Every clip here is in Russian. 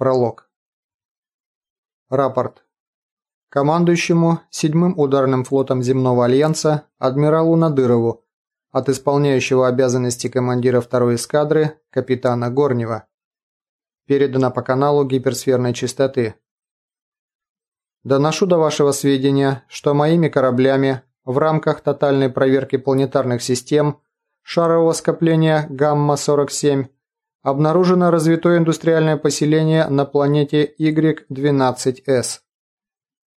Пролог. Рапорт. Командующему седьмым ударным флотом Земного Альянса адмиралу Надырову от исполняющего обязанности командира второй эскадры капитана Горнева. Передано по каналу гиперсферной частоты. Доношу до вашего сведения, что моими кораблями в рамках тотальной проверки планетарных систем шарового скопления Гамма-47 обнаружено развитое индустриальное поселение на планете Y12S.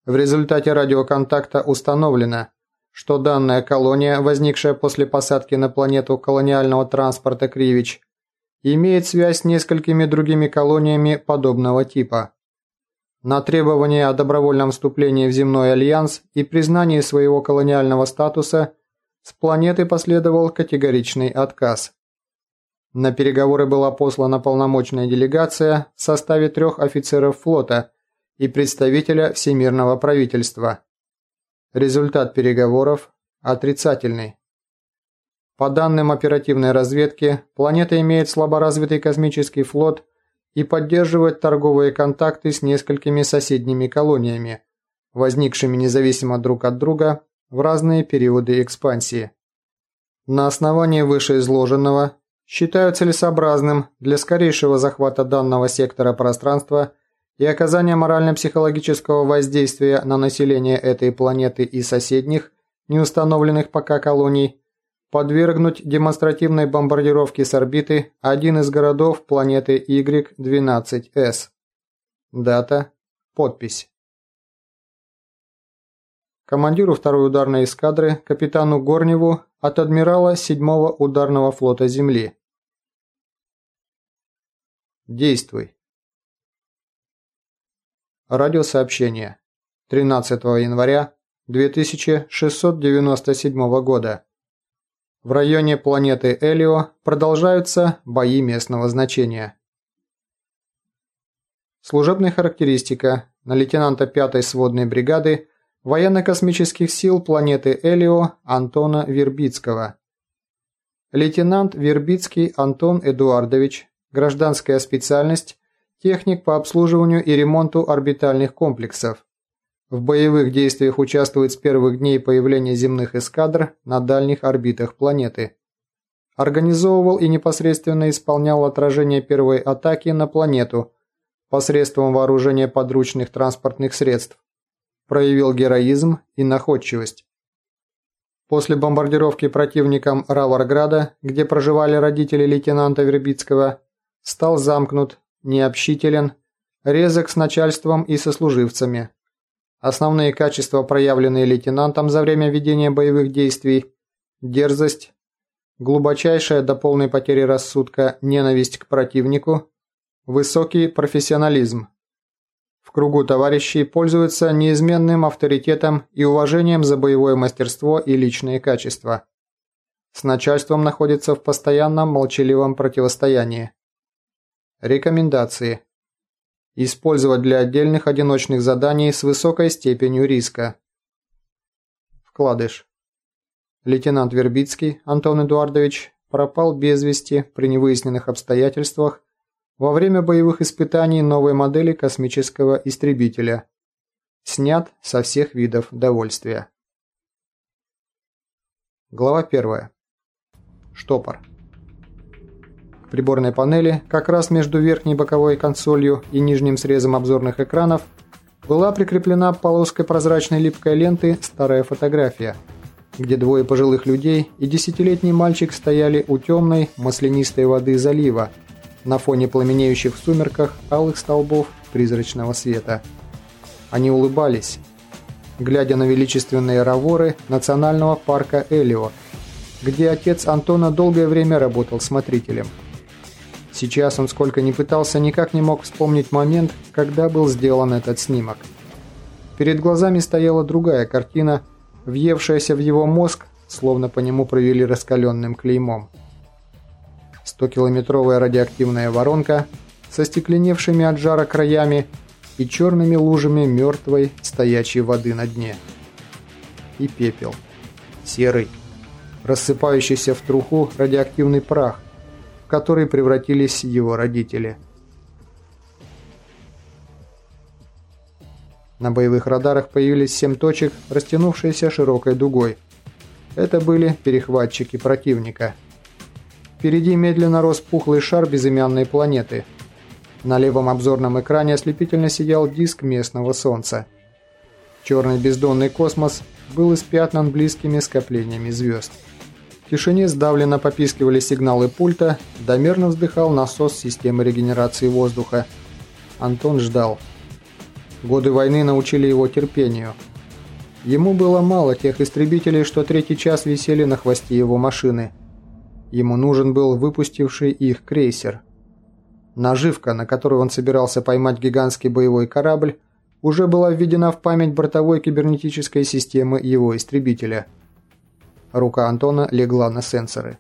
В результате радиоконтакта установлено, что данная колония, возникшая после посадки на планету колониального транспорта Кривич, имеет связь с несколькими другими колониями подобного типа. На требование о добровольном вступлении в земной альянс и признании своего колониального статуса с планеты последовал категоричный отказ. На переговоры была послана полномочная делегация в составе трех офицеров флота и представителя Всемирного правительства. Результат переговоров отрицательный. По данным оперативной разведки, планета имеет слаборазвитый космический флот и поддерживает торговые контакты с несколькими соседними колониями, возникшими независимо друг от друга в разные периоды экспансии. На основании вышеизложенного считаю целесообразным для скорейшего захвата данного сектора пространства и оказания морально-психологического воздействия на население этой планеты и соседних, неустановленных пока колоний, подвергнуть демонстративной бомбардировке с орбиты один из городов планеты Y12S. Дата. Подпись. Командиру второй ударной эскадры, капитану Горневу, от адмирала 7-го ударного флота Земли. Действуй. Радиосообщение. 13 января 2697 года. В районе планеты Элио продолжаются бои местного значения. Служебная характеристика на лейтенанта 5-й сводной бригады военно-космических сил планеты Элио Антона Вербицкого. Лейтенант Вербицкий Антон Эдуардович Гражданская специальность – техник по обслуживанию и ремонту орбитальных комплексов. В боевых действиях участвует с первых дней появления земных эскадр на дальних орбитах планеты. Организовывал и непосредственно исполнял отражение первой атаки на планету посредством вооружения подручных транспортных средств. Проявил героизм и находчивость. После бомбардировки противником Раварграда, где проживали родители лейтенанта Вербицкого, стал замкнут, необщителен, резок с начальством и сослуживцами. Основные качества, проявленные лейтенантом за время ведения боевых действий – дерзость, глубочайшая до полной потери рассудка ненависть к противнику, высокий профессионализм. В кругу товарищей пользуются неизменным авторитетом и уважением за боевое мастерство и личные качества. С начальством находится в постоянном молчаливом противостоянии. Рекомендации. Использовать для отдельных одиночных заданий с высокой степенью риска. Вкладыш. Лейтенант Вербицкий Антон Эдуардович пропал без вести при невыясненных обстоятельствах во время боевых испытаний новой модели космического истребителя. Снят со всех видов довольствия. Глава 1. Штопор приборной панели, как раз между верхней боковой консолью и нижним срезом обзорных экранов, была прикреплена полоской прозрачной липкой ленты старая фотография, где двое пожилых людей и десятилетний мальчик стояли у темной маслянистой воды залива на фоне пламенеющих в сумерках алых столбов призрачного света. Они улыбались, глядя на величественные раворы национального парка Элио, где отец Антона долгое время работал смотрителем – Сейчас он сколько ни пытался, никак не мог вспомнить момент, когда был сделан этот снимок. Перед глазами стояла другая картина, въевшаяся в его мозг, словно по нему провели раскаленным клеймом. 100-километровая радиоактивная воронка со стекленевшими от жара краями и черными лужами мертвой стоячей воды на дне. И пепел. Серый, рассыпающийся в труху радиоактивный прах – который превратились его родители. На боевых радарах появились семь точек, растянувшиеся широкой дугой. Это были перехватчики противника. Впереди медленно рос пухлый шар безымянной планеты. На левом обзорном экране ослепительно сиял диск местного Солнца. Черный бездонный космос был испятнан близкими скоплениями звезд. Тишине сдавленно попискивали сигналы пульта, домерно вздыхал насос системы регенерации воздуха. Антон ждал. Годы войны научили его терпению. Ему было мало тех истребителей, что третий час висели на хвосте его машины. Ему нужен был выпустивший их крейсер. Наживка, на которую он собирался поймать гигантский боевой корабль, уже была введена в память бортовой кибернетической системы его истребителя. Рука Антона легла на сенсоры.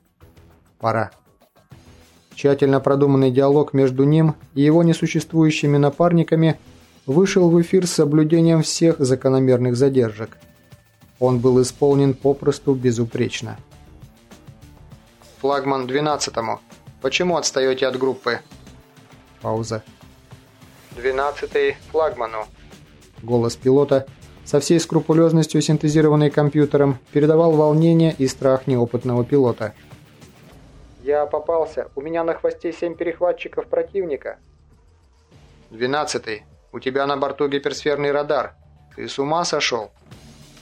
Пора. Тщательно продуманный диалог между ним и его несуществующими напарниками – вышел в эфир с соблюдением всех закономерных задержек. Он был исполнен попросту безупречно. «Флагман 12-му. Почему отстаете от группы?» Пауза. «12-й флагману». Голос пилота, со всей скрупулезностью синтезированный компьютером, передавал волнение и страх неопытного пилота. «Я попался. У меня на хвосте семь перехватчиков противника». «12-й. У тебя на борту гиперсферный радар. Ты с ума сошел?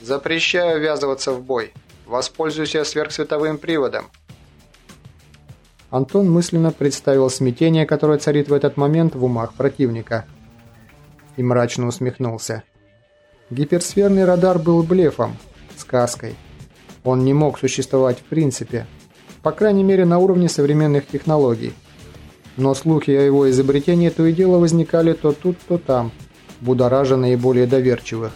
Запрещаю ввязываться в бой. Воспользуйся сверхсветовым приводом. Антон мысленно представил смятение, которое царит в этот момент в умах противника. И мрачно усмехнулся. Гиперсферный радар был блефом, сказкой. Он не мог существовать в принципе, по крайней мере на уровне современных технологий но слухи о его изобретении то и дело возникали то тут, то там, будоража наиболее доверчивых.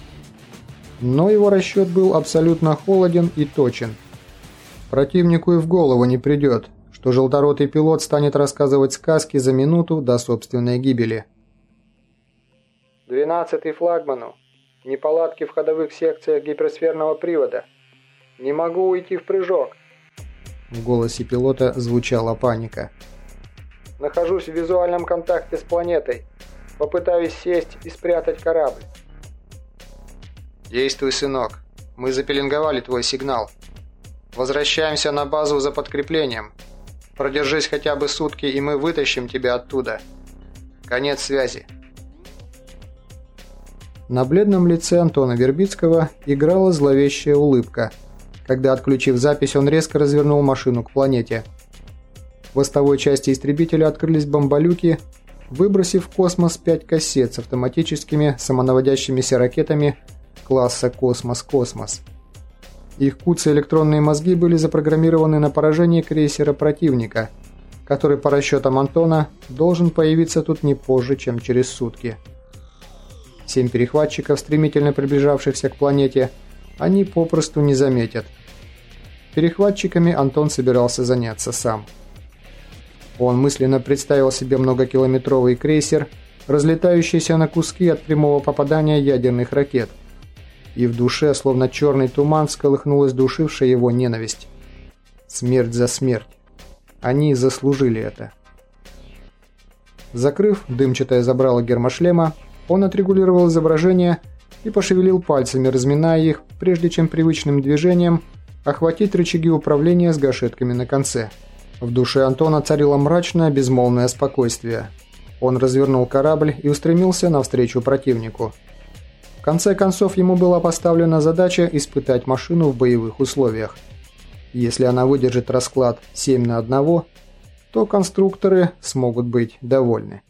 Но его расчет был абсолютно холоден и точен. Противнику и в голову не придет, что желторотый пилот станет рассказывать сказки за минуту до собственной гибели. «Двенадцатый флагману. Неполадки в ходовых секциях гиперсферного привода. Не могу уйти в прыжок». В голосе пилота звучала паника. Нахожусь в визуальном контакте с планетой. Попытаюсь сесть и спрятать корабль. Действуй, сынок. Мы запеленговали твой сигнал. Возвращаемся на базу за подкреплением. Продержись хотя бы сутки, и мы вытащим тебя оттуда. Конец связи. На бледном лице Антона Вербицкого играла зловещая улыбка, когда, отключив запись, он резко развернул машину к планете – в хвостовой части истребителя открылись бомболюки, выбросив в космос пять кассет с автоматическими самонаводящимися ракетами класса «Космос-Космос». Их куцые электронные мозги были запрограммированы на поражение крейсера противника, который, по расчетам Антона, должен появиться тут не позже, чем через сутки. Семь перехватчиков, стремительно приближавшихся к планете, они попросту не заметят. Перехватчиками Антон собирался заняться сам. Он мысленно представил себе многокилометровый крейсер, разлетающийся на куски от прямого попадания ядерных ракет. И в душе, словно черный туман, всколыхнулась душившая его ненависть. Смерть за смерть. Они заслужили это. Закрыв дымчатое забрало гермошлема, он отрегулировал изображение и пошевелил пальцами, разминая их, прежде чем привычным движением охватить рычаги управления с гашетками на конце – в душе Антона царило мрачное, безмолвное спокойствие. Он развернул корабль и устремился навстречу противнику. В конце концов, ему была поставлена задача испытать машину в боевых условиях. Если она выдержит расклад 7 на 1, то конструкторы смогут быть довольны.